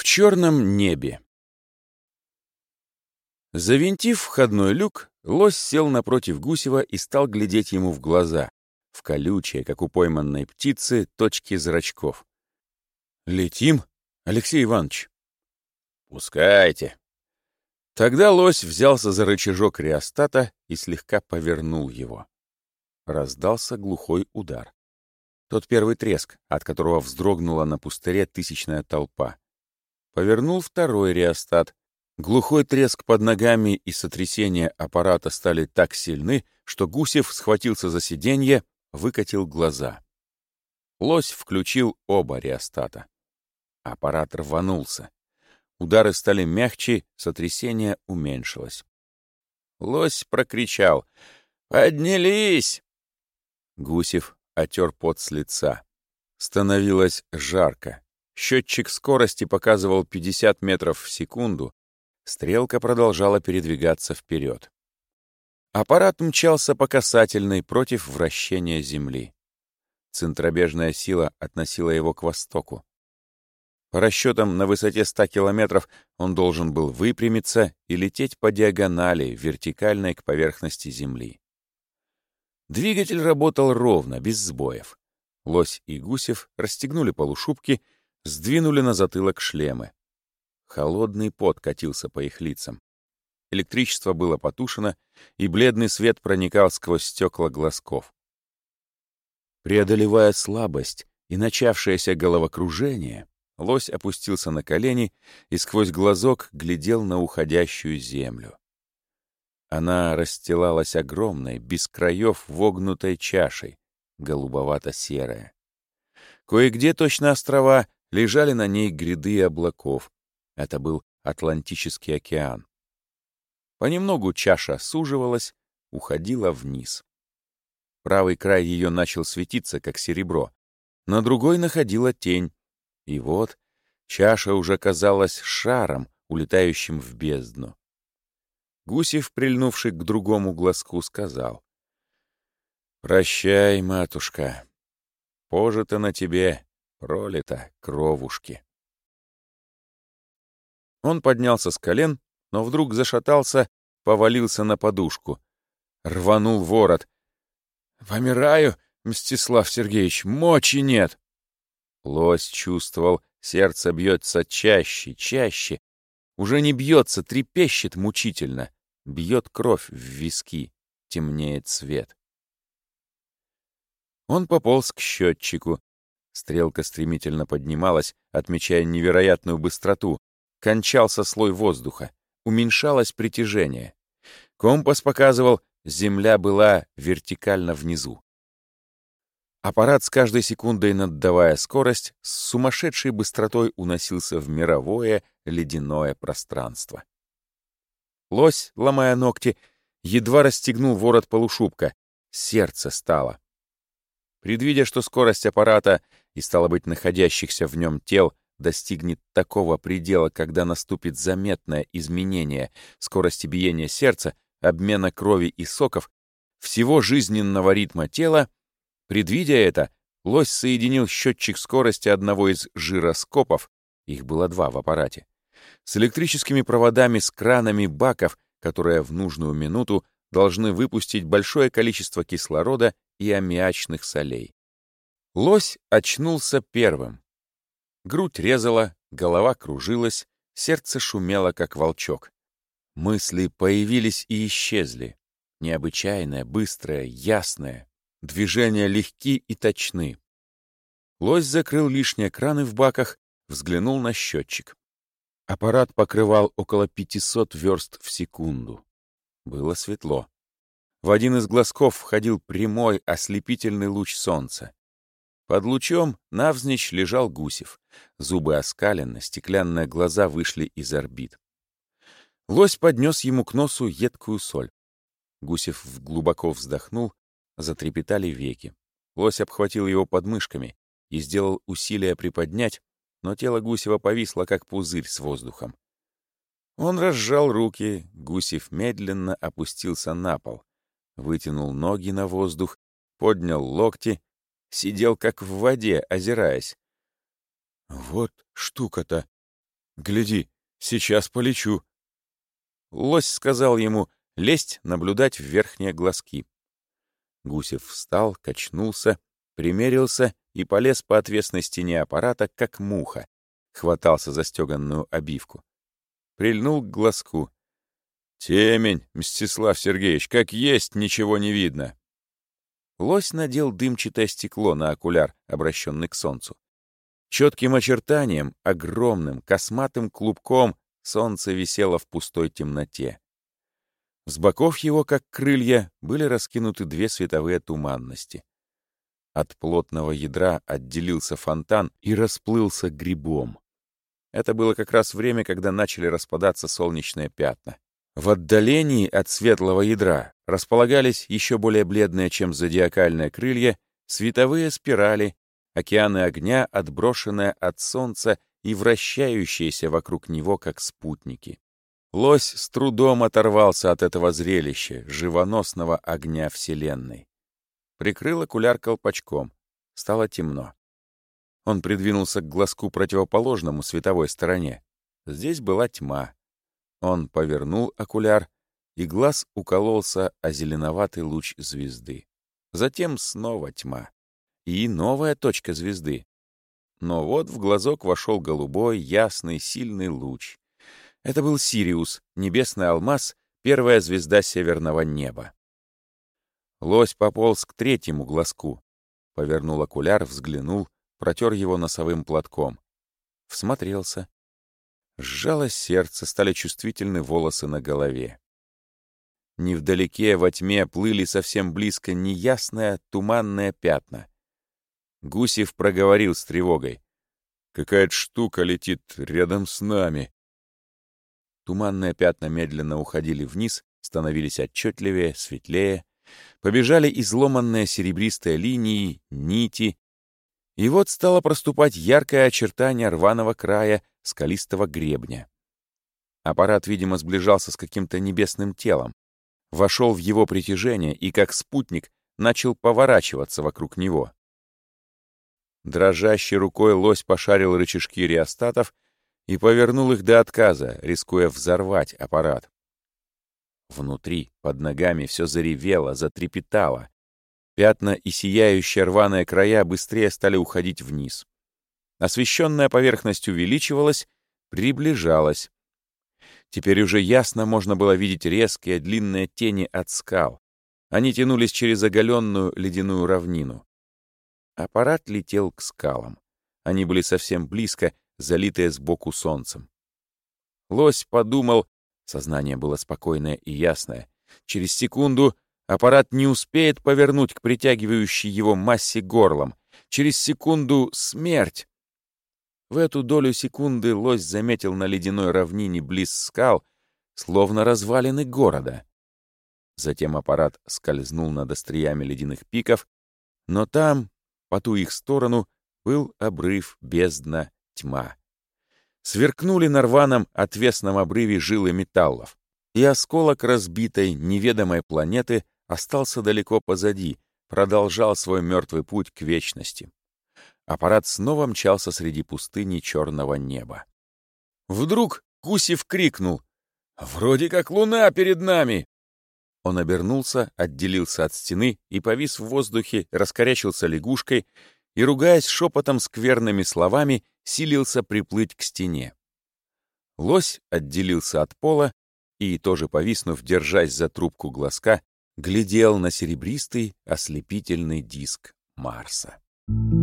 В черном небе. Завинтив входной люк, лось сел напротив Гусева и стал глядеть ему в глаза, в колючие, как у пойманной птицы, точки зрачков. «Летим, Алексей Иванович?» «Пускайте». Тогда лось взялся за рычажок реостата и слегка повернул его. Раздался глухой удар. Тот первый треск, от которого вздрогнула на пустыре тысячная толпа. Повернул второй реостат. Глухой треск под ногами и сотрясение аппарата стали так сильны, что Гусев схватился за сиденье, выкатил глаза. Лось включил оба реостата. Аппарат рванулся. Удары стали мягче, сотрясение уменьшилось. Лось прокричал «Поднялись!» Гусев отер пот с лица. Становилось жарко. Счетчик скорости показывал 50 метров в секунду. Стрелка продолжала передвигаться вперед. Аппарат мчался по касательной против вращения Земли. Центробежная сила относила его к востоку. По расчетам, на высоте 100 километров он должен был выпрямиться и лететь по диагонали, вертикальной к поверхности Земли. Двигатель работал ровно, без сбоев. Лось и Гусев расстегнули полушубки сдвинули на затылок шлемы. Холодный пот катился по их лицам. Электричество было потушено, и бледный свет проникал сквозь стекла глазков. Преодолевая слабость и начавшееся головокружение, лось опустился на колени и сквозь глазок глядел на уходящую землю. Она расстилалась огромной, без краев вогнутой чашей, голубовато-серая. Кое-где точно острова лежали на ней гряды облаков. Это был Атлантический океан. Понемногу чаша суживалась, уходила вниз. Правый край ее начал светиться, как серебро. На другой находила тень. И вот чаша уже казалась шаром, улетающим в бездну. Гусев, прильнувший к другому глазку, сказал. «Прощай, матушка. Пожито на тебе Пролито кровушки. Он поднялся с колен, но вдруг зашатался, повалился на подушку. Рванул ворот. «Помираю, Мстислав Сергеевич, мочи нет!» Лось чувствовал, сердце бьется чаще, чаще. Уже не бьется, трепещет мучительно. Бьет кровь в виски, темнеет цвет. Он пополз к счетчику, Стрелка стремительно поднималась, отмечая невероятную быстроту. Кончался слой воздуха. Уменьшалось притяжение. Компас показывал, Земля была вертикально внизу. Аппарат с каждой секундой, наддавая скорость, с сумасшедшей быстротой уносился в мировое ледяное пространство. Лось, ломая ногти, едва расстегнул ворот полушубка. Сердце стало. Предвидя, что скорость аппарата и, стало быть, находящихся в нем тел достигнет такого предела, когда наступит заметное изменение скорости биения сердца, обмена крови и соков, всего жизненного ритма тела, предвидя это, лось соединил счетчик скорости одного из жироскопов, их было два в аппарате, с электрическими проводами с кранами баков, которые в нужную минуту должны выпустить большое количество кислорода и аммиачных солей. Лось очнулся первым. Грудь резала, голова кружилась, сердце шумело, как волчок. Мысли появились и исчезли. Необычайное, быстрое, ясное. Движения легки и точны. Лось закрыл лишние краны в баках, взглянул на счетчик. Аппарат покрывал около 500 верст в секунду. Было светло. В один из глазков входил прямой ослепительный луч солнца. Под лучом навзничь лежал Гусев. Зубы оскалены, стеклянные глаза вышли из орбит. Лось поднес ему к носу едкую соль. Гусев глубоко вздохнул, затрепетали веки. Лось обхватил его подмышками и сделал усилие приподнять, но тело Гусева повисло, как пузырь с воздухом. Он разжал руки, Гусев медленно опустился на пол, вытянул ноги на воздух, поднял локти Сидел как в воде, озираясь. «Вот штука-то! Гляди, сейчас полечу. Лось сказал ему лезть наблюдать в верхние глазки. Гусев встал, качнулся, примерился и полез по отвесной стене аппарата, как муха. Хватался за стеганную обивку. Прильнул к глазку. «Темень, Мстислав Сергеевич, как есть, ничего не видно!» Лось надел дымчатое стекло на окуляр, обращенный к солнцу. Четким очертанием, огромным, косматым клубком солнце висело в пустой темноте. С боков его, как крылья, были раскинуты две световые туманности. От плотного ядра отделился фонтан и расплылся грибом. Это было как раз время, когда начали распадаться солнечные пятна. В отдалении от светлого ядра располагались еще более бледные, чем зодиакальные крылья, световые спирали, океаны огня, отброшенные от солнца и вращающиеся вокруг него, как спутники. Лось с трудом оторвался от этого зрелища, живоносного огня Вселенной. Прикрыл окуляр колпачком. Стало темно. Он придвинулся к глазку противоположному световой стороне. Здесь была тьма. Он повернул окуляр, и глаз укололся о зеленоватый луч звезды. Затем снова тьма. И новая точка звезды. Но вот в глазок вошел голубой, ясный, сильный луч. Это был Сириус, небесный алмаз, первая звезда северного неба. Лось пополз к третьему глазку. Повернул окуляр, взглянул, протер его носовым платком. Всмотрелся. Сжалось сердце, стали чувствительны волосы на голове. Невдалеке во тьме плыли совсем близко неясное туманное пятна. Гусев проговорил с тревогой. «Какая-то штука летит рядом с нами». Туманные пятна медленно уходили вниз, становились отчетливее, светлее. Побежали изломанные серебристые линии, нити. И вот стало проступать яркое очертание рваного края скалистого гребня. Аппарат, видимо, сближался с каким-то небесным телом, вошел в его притяжение и, как спутник, начал поворачиваться вокруг него. Дрожащей рукой лось пошарил рычажки реостатов и повернул их до отказа, рискуя взорвать аппарат. Внутри, под ногами, все заревело, затрепетало. Пятна и сияющие рваные края быстрее стали уходить вниз. Освещенная поверхность увеличивалась, приближалась. Теперь уже ясно можно было видеть резкие длинные тени от скал. Они тянулись через оголенную ледяную равнину. Аппарат летел к скалам. Они были совсем близко, залитые сбоку солнцем. Лось подумал, сознание было спокойное и ясное. Через секунду аппарат не успеет повернуть к притягивающей его массе горлом. Через секунду — смерть. В эту долю секунды лось заметил на ледяной равнине близ скал, словно развалины города. Затем аппарат скользнул над остриями ледяных пиков, но там, по ту их сторону, был обрыв, бездна, тьма. Сверкнули на рваном отвесном обрыве жилы металлов, и осколок разбитой, неведомой планеты остался далеко позади, продолжал свой мертвый путь к вечности. Аппарат снова мчался среди пустыни черного неба. Вдруг Гусев крикнул «Вроде как луна перед нами!» Он обернулся, отделился от стены и повис в воздухе, раскорячился лягушкой и, ругаясь шепотом скверными словами, силился приплыть к стене. Лось отделился от пола и, тоже повиснув, держась за трубку глазка, глядел на серебристый ослепительный диск Марса. Thank you.